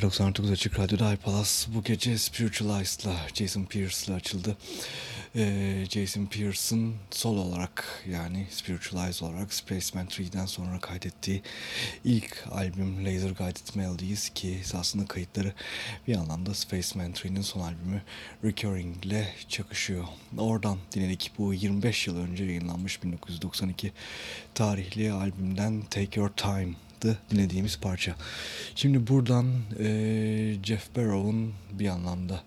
Geceler 99 Açık Radyo'da iPalas bu gece Spiritualized'la Jason Pierce'la açıldı. Ee, Jason Pierce'ın sol olarak yani Spiritualized olarak Spaceman 3'den sonra kaydettiği ilk albüm Laser Guided Melodies ki aslında kayıtları bir anlamda Spaceman 3'nin son albümü Recurring ile çakışıyor. Oradan dinledik bu 25 yıl önce yayınlanmış 1992 tarihli albümden Take Your Time yaptı dinlediğimiz parça. Şimdi buradan e, Jeff Barrow'un bir anlamda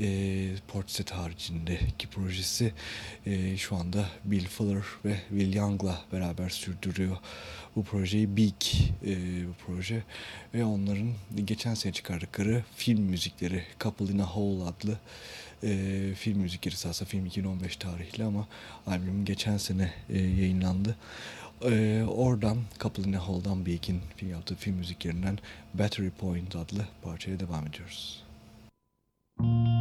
e, Portishead haricindeki projesi e, şu anda Bill Fuller ve Will Young'la beraber sürdürüyor bu projeyi Big e, bu proje ve onların geçen sene çıkardıkları film müzikleri Couple in a Hole adlı e, film müzikleri aslında film 2015 tarihli ama albüm geçen sene e, yayınlandı. Ee, oradan a Hall'dan Beak'in yaptığı film müziklerinden Battery Point adlı parçaya devam ediyoruz. Müzik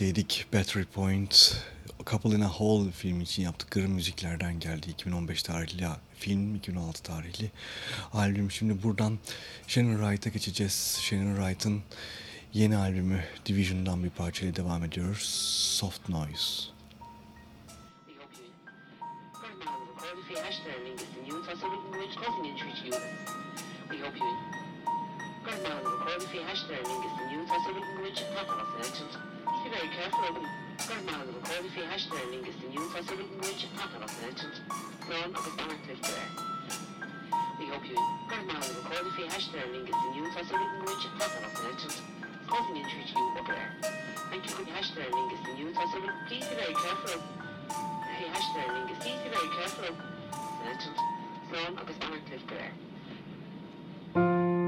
dinlemekteydik. Battery Point, Couple in a Hole film için yaptıkları müziklerden geldi. 2015 tarihli film, 2016 tarihli albüm. Şimdi buradan Shannon Wright'a geçeceğiz. Shannon Wright'ın yeni albümü Division'dan bir parçayla devam ediyoruz. Soft Noise. We hope you Gurman recorded fi hashtag is the a written which of legend. be very careful. Will if hash lingus you for which merchant. Of his parent lived there. We hope you Grandma will record if hash lingus you for which merchant. Treat you there. Thank you hash lingus you for. Please be very careful. He hash there lingus. Please be very careful. Merchant. Of there.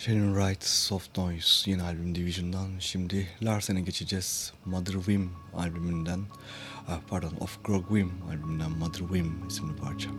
Sharon Wright, Soft Noise yeni albüm Division'dan. Şimdi Larsen'e geçeceğiz. Mother Whim albümünden, ah, pardon Of Grog Whim albümünden Mother Whim isimli parça.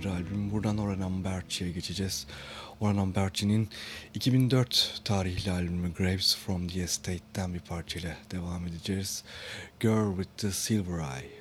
Çıkardığı albüm. Buradan Orhan Berçi'ye geçeceğiz. Orhan Berçi'nin 2004 tarihli albümü Graves from the Estate'ten bir parçayla devam edeceğiz. Girl with the Silver Eye.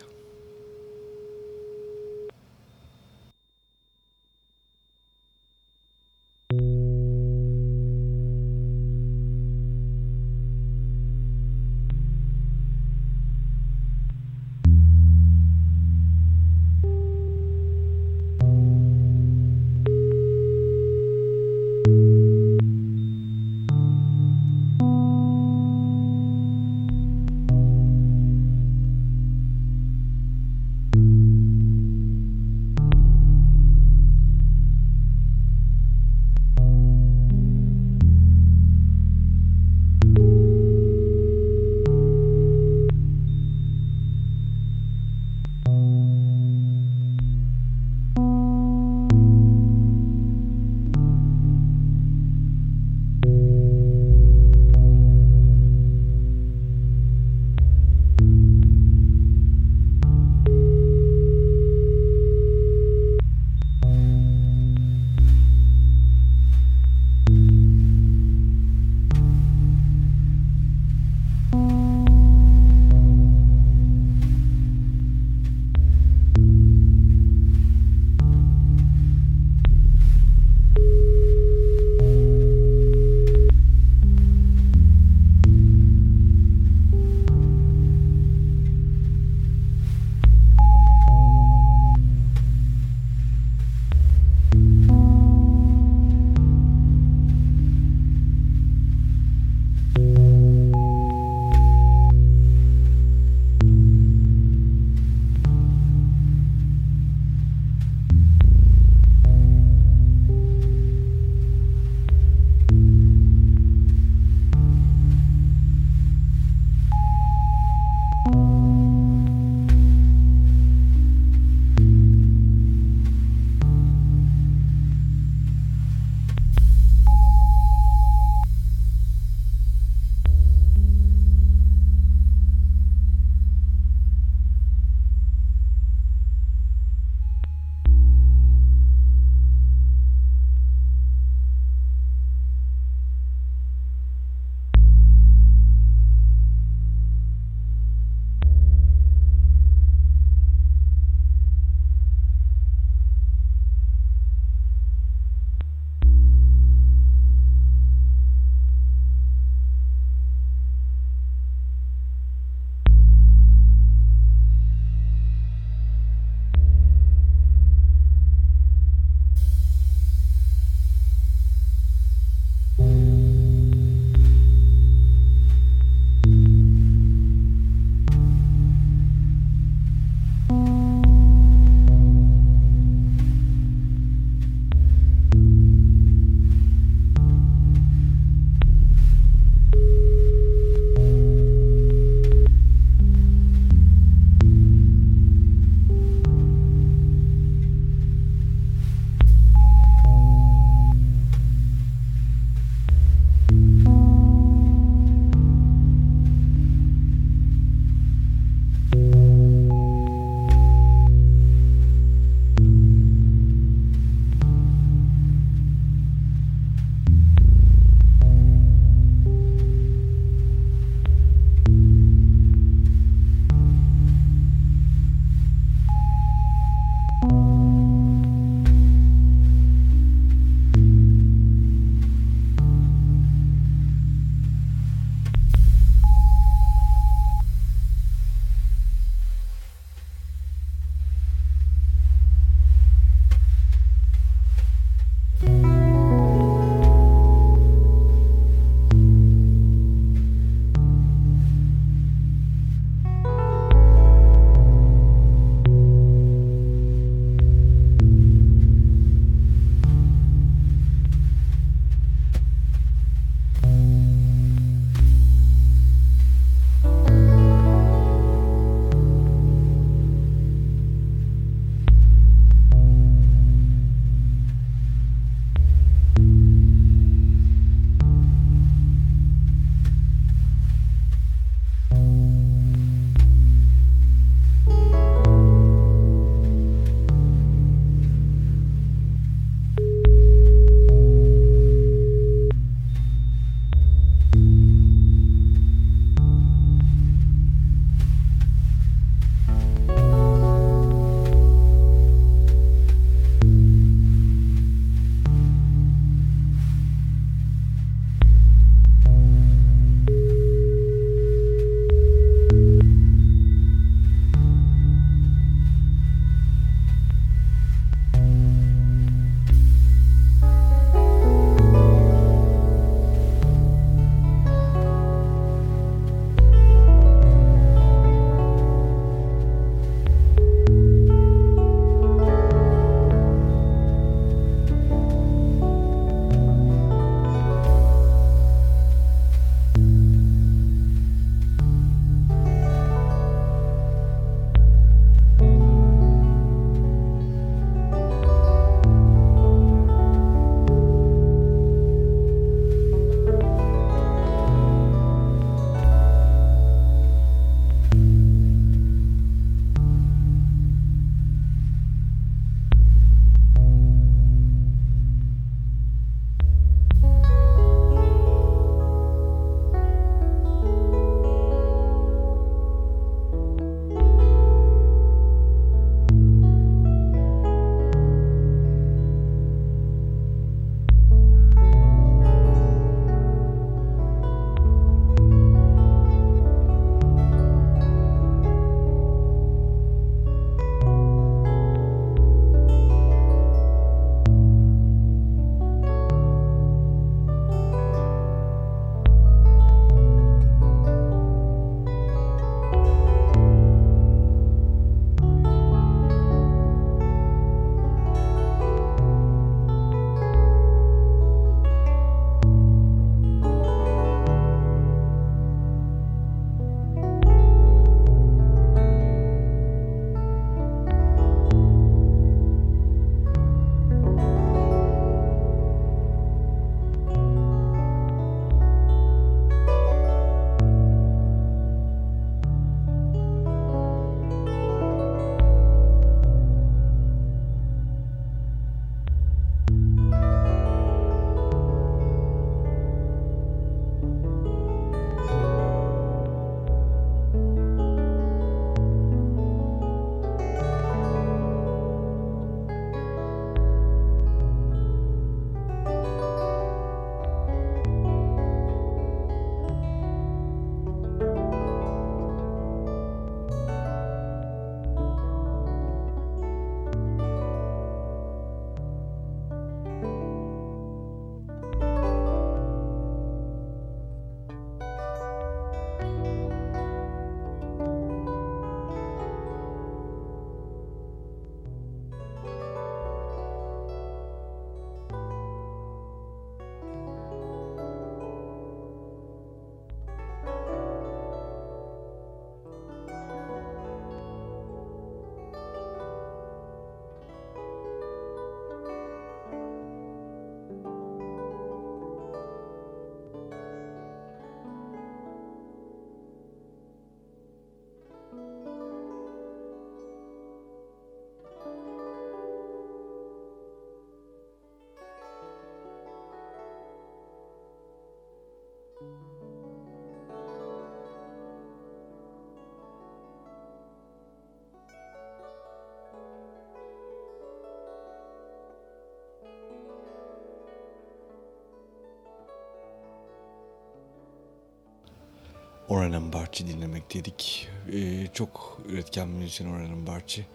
Orhan Barçı dinlemek dedik. Ee, çok üretken müzisyen Orhan Barçı.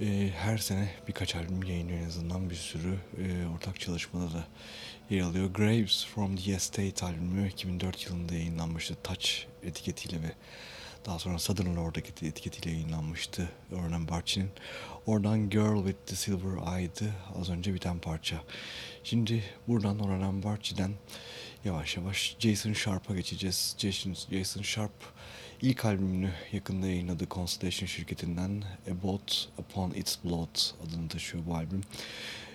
Ee, her sene birkaç albüm yayınlıyor en azından bir sürü e, ortak çalışmada da yer alıyor. Graves from the Estate albümü 2004 yılında yayınlanmıştı. Touch etiketiyle ve daha sonra Southern Lord etiketiyle yayınlanmıştı Orhan Barçı'nın. Oradan Girl with the Silver Eye'dı az önce biten parça. Şimdi buradan Orhan Barçı'dan yavaş yavaş Jason Sharp'a geçeceğiz. Jason, Jason Sharp ilk albümünü yakında yayınladı Constellation şirketinden A Boat Upon Its Blood adını taşıyor bu albüm.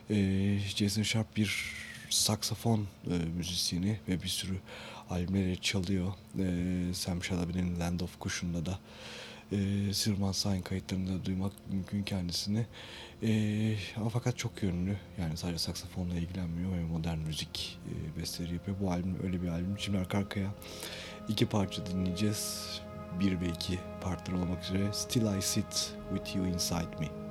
Ee, Jason Sharp bir saksafon e, müzisyeni ve bir sürü albümleri çalıyor. Ee, Sam Shalaby'nin Land of Cushion'da da e, Sirman Sain kayıtlarında duymak mümkün kendisini. E, fakat çok yönlü. Yani sadece saksafonla ilgilenmiyor ve modern müzik e, besteleri yapıyor. Bu albüm öyle bir albüm. Şimdi arka arkaya iki parça dinleyeceğiz. Bir ve iki partner olmak üzere. Still I Sit With You Inside Me.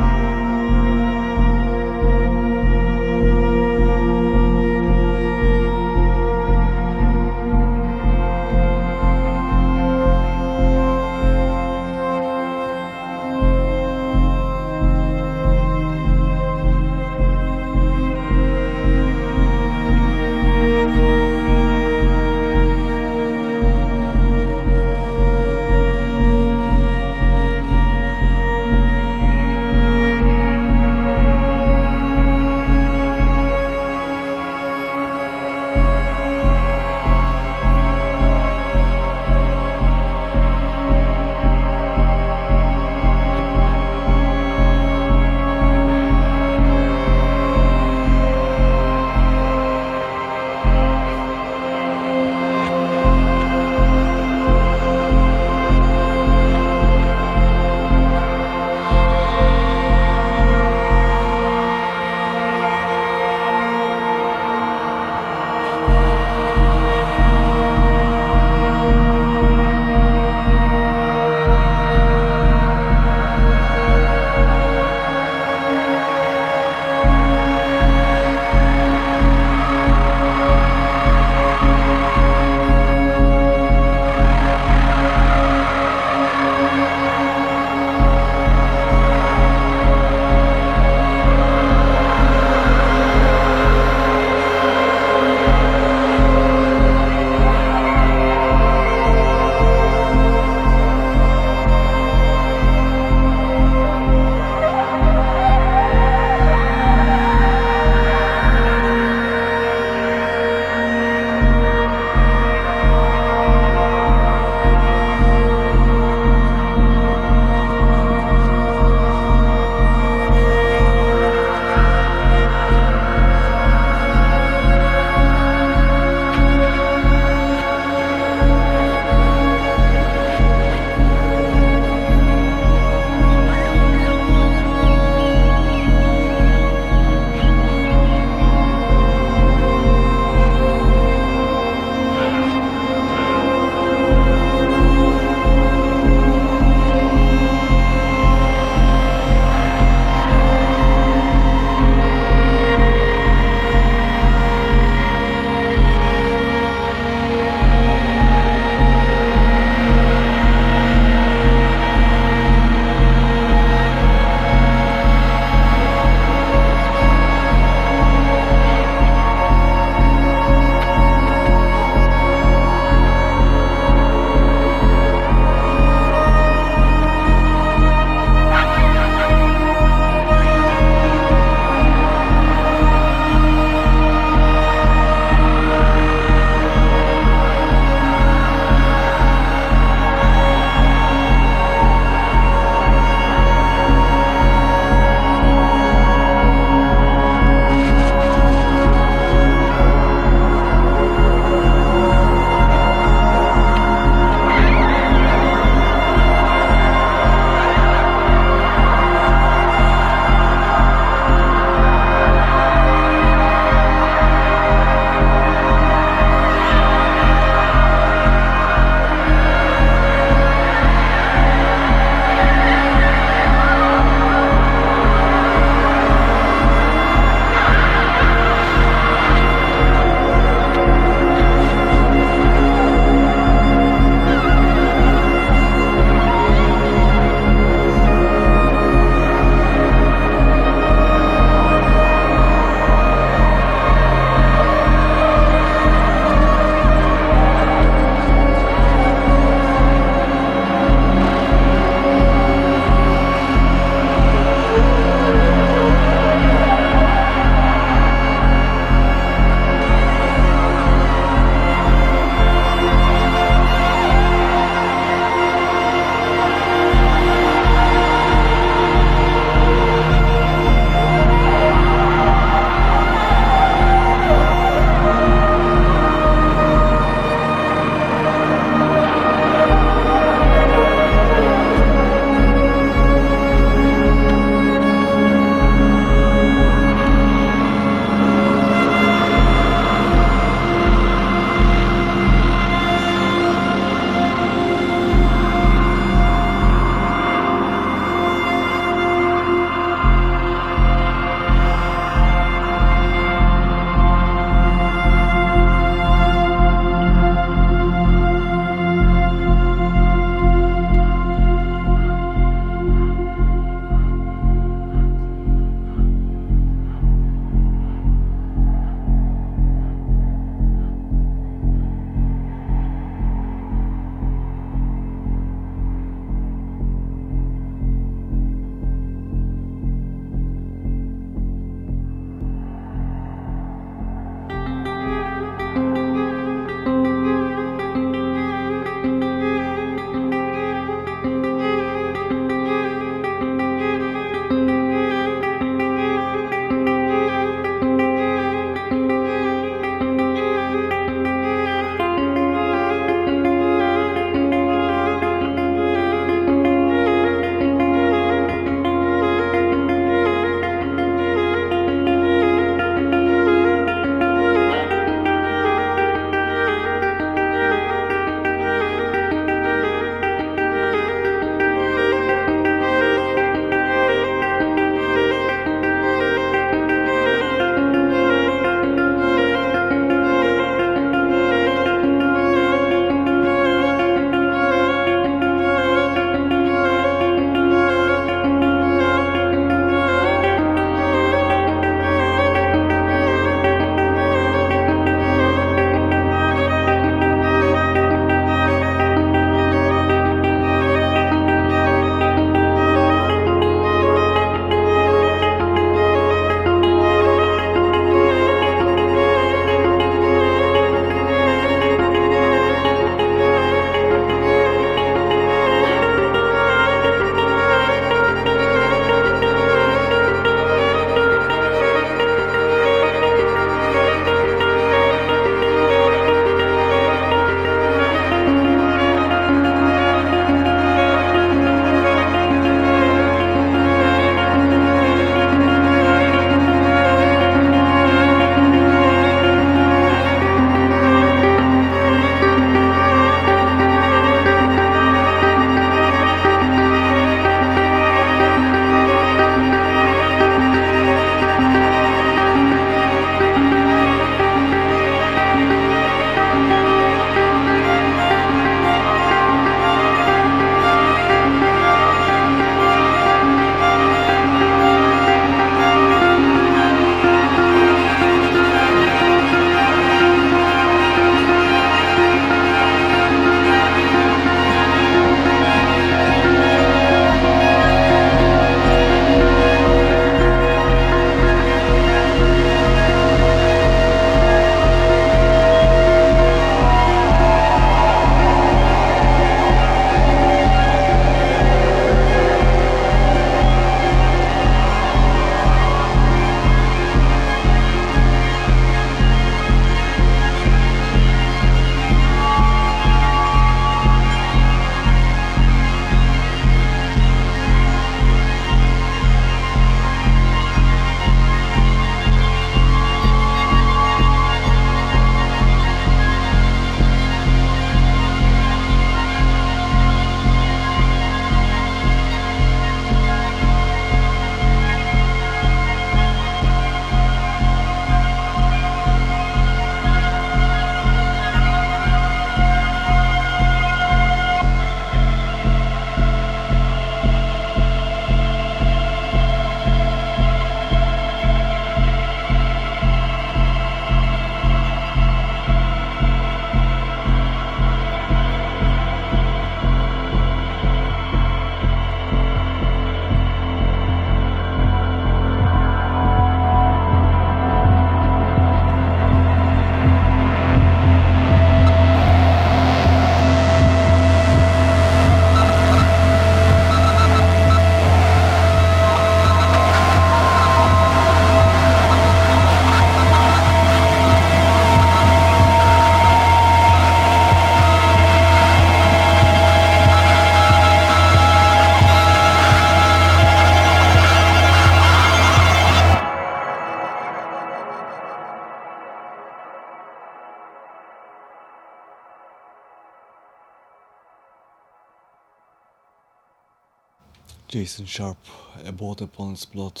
Jason Sharp, About Opponent's Blood,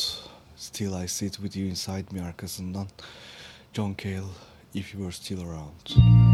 Still I Sit With You Inside Me arkasından John Cale, If You Were Still Around.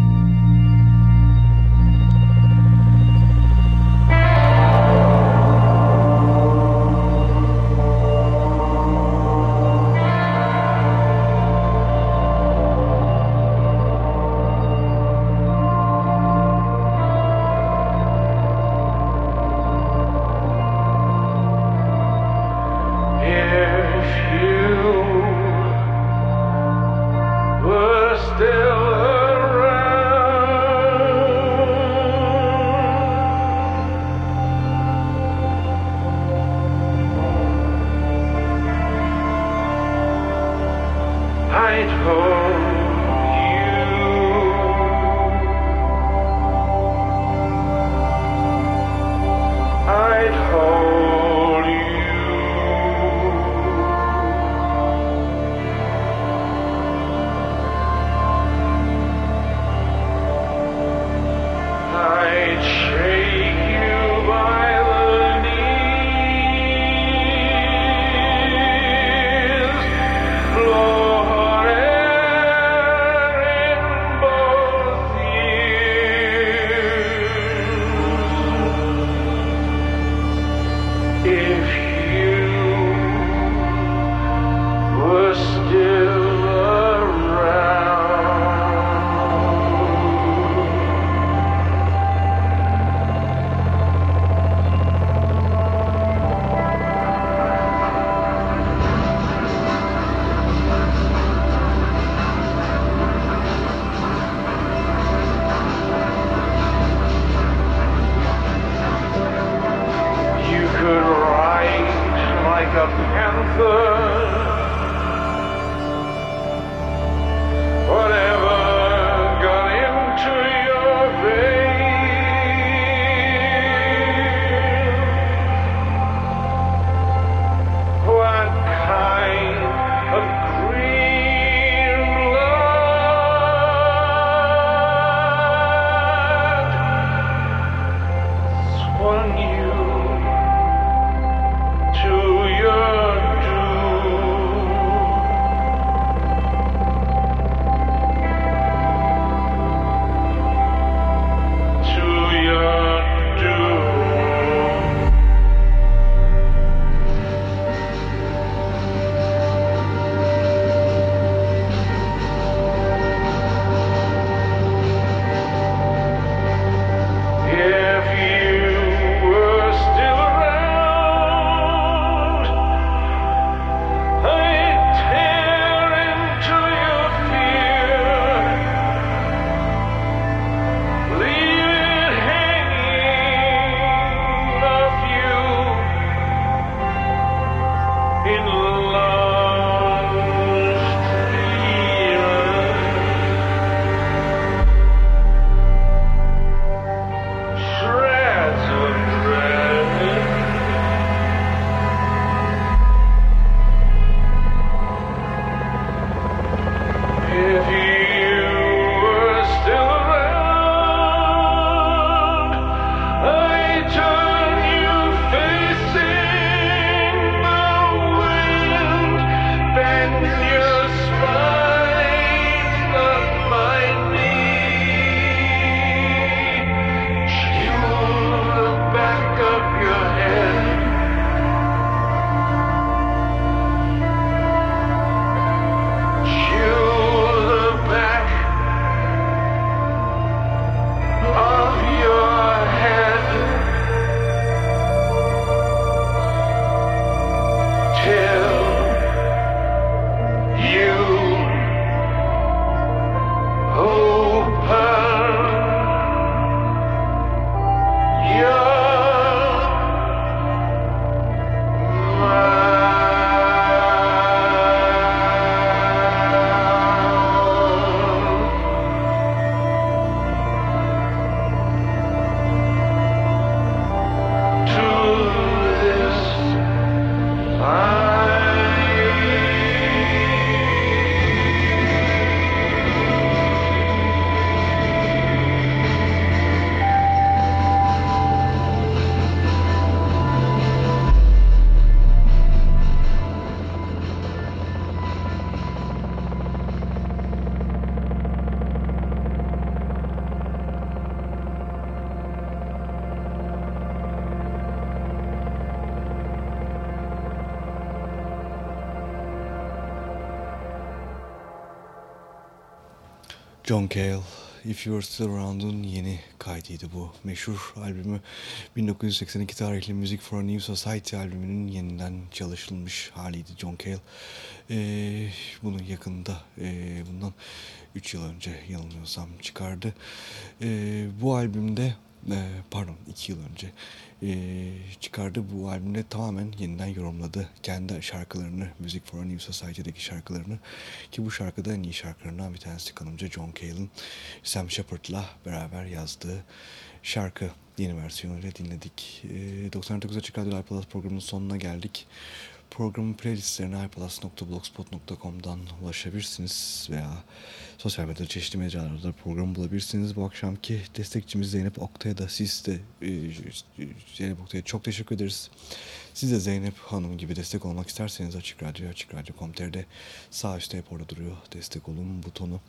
John Cale, If You're Still Around'un yeni kaydıydı bu. Meşhur albümü 1982 tarihli Music for a New Society albümünün yeniden çalışılmış haliydi John Cale. Ee, bunu yakında, e, bundan 3 yıl önce yanılmıyorsam çıkardı. Ee, bu albümde, e, pardon 2 yıl önce e, çıkardı. Bu albümde tamamen yeniden yorumladı. Kendi şarkılarını, Music for a New Society'deki şarkılarını. Ki bu şarkıda en iyi şarkılarından bir tanesi kanımca John Cale'ın Sam Shepard'la beraber yazdığı şarkı. Yeni versiyonuyla dinledik. E, 99 Açık Radyo Plus programının sonuna geldik. Programın playlistlerine iPlus.blogspot.com'dan ulaşabilirsiniz veya sosyal medyada çeşitli mecralarda programı bulabilirsiniz. Bu akşamki destekçimiz Zeynep Oktay'a da siz de e, Zeynep Oktay'a çok teşekkür ederiz. Siz de Zeynep Hanım gibi destek olmak isterseniz Açık Radyo, Açık Radyo.com.tr'de sağ üstte hep orada duruyor destek olun butonu.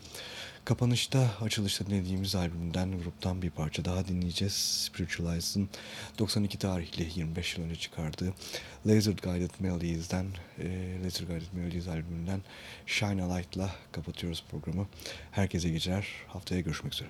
Kapanışta açılışta dinlediğimiz albümden gruptan bir parça daha dinleyeceğiz. Spiritualized'ın 92 tarihli 25 yıl önce çıkardığı Laser Guided Melodies'den e, Laser Guided Melodies albümünden Shine a Light'la kapatıyoruz programı. Herkese geceler. Haftaya görüşmek üzere.